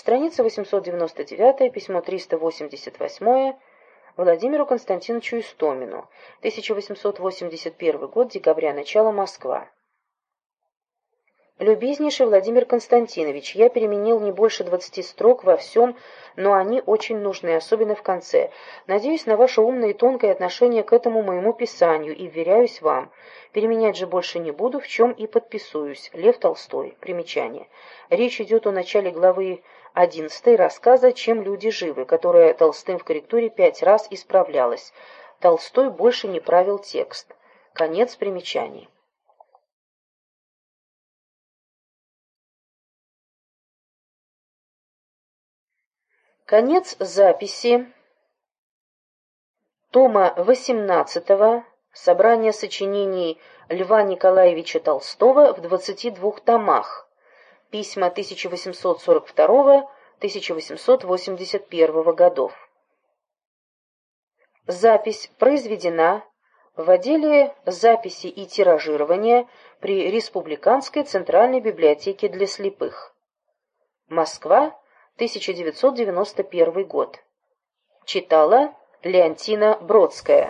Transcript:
Страница 899, письмо 388 Владимиру Константиновичу Истомину. 1881 год, декабря, начало, Москва. Любезнейший Владимир Константинович, я переменил не больше двадцати строк во всем, но они очень нужны, особенно в конце. Надеюсь на ваше умное и тонкое отношение к этому моему писанию и вверяюсь вам. Переменять же больше не буду, в чем и подписуюсь. Лев Толстой. Примечание. Речь идет о начале главы 11 рассказа «Чем люди живы», которая Толстым в корректуре пять раз исправлялась. Толстой больше не правил текст. Конец примечаний. Конец записи тома 18 собрания сочинений Льва Николаевича Толстого в 22 томах, письма 1842-1881 годов. Запись произведена в отделе записи и тиражирования при Республиканской Центральной библиотеке для слепых. Москва, 1991 год. Читала Леонтина Бродская.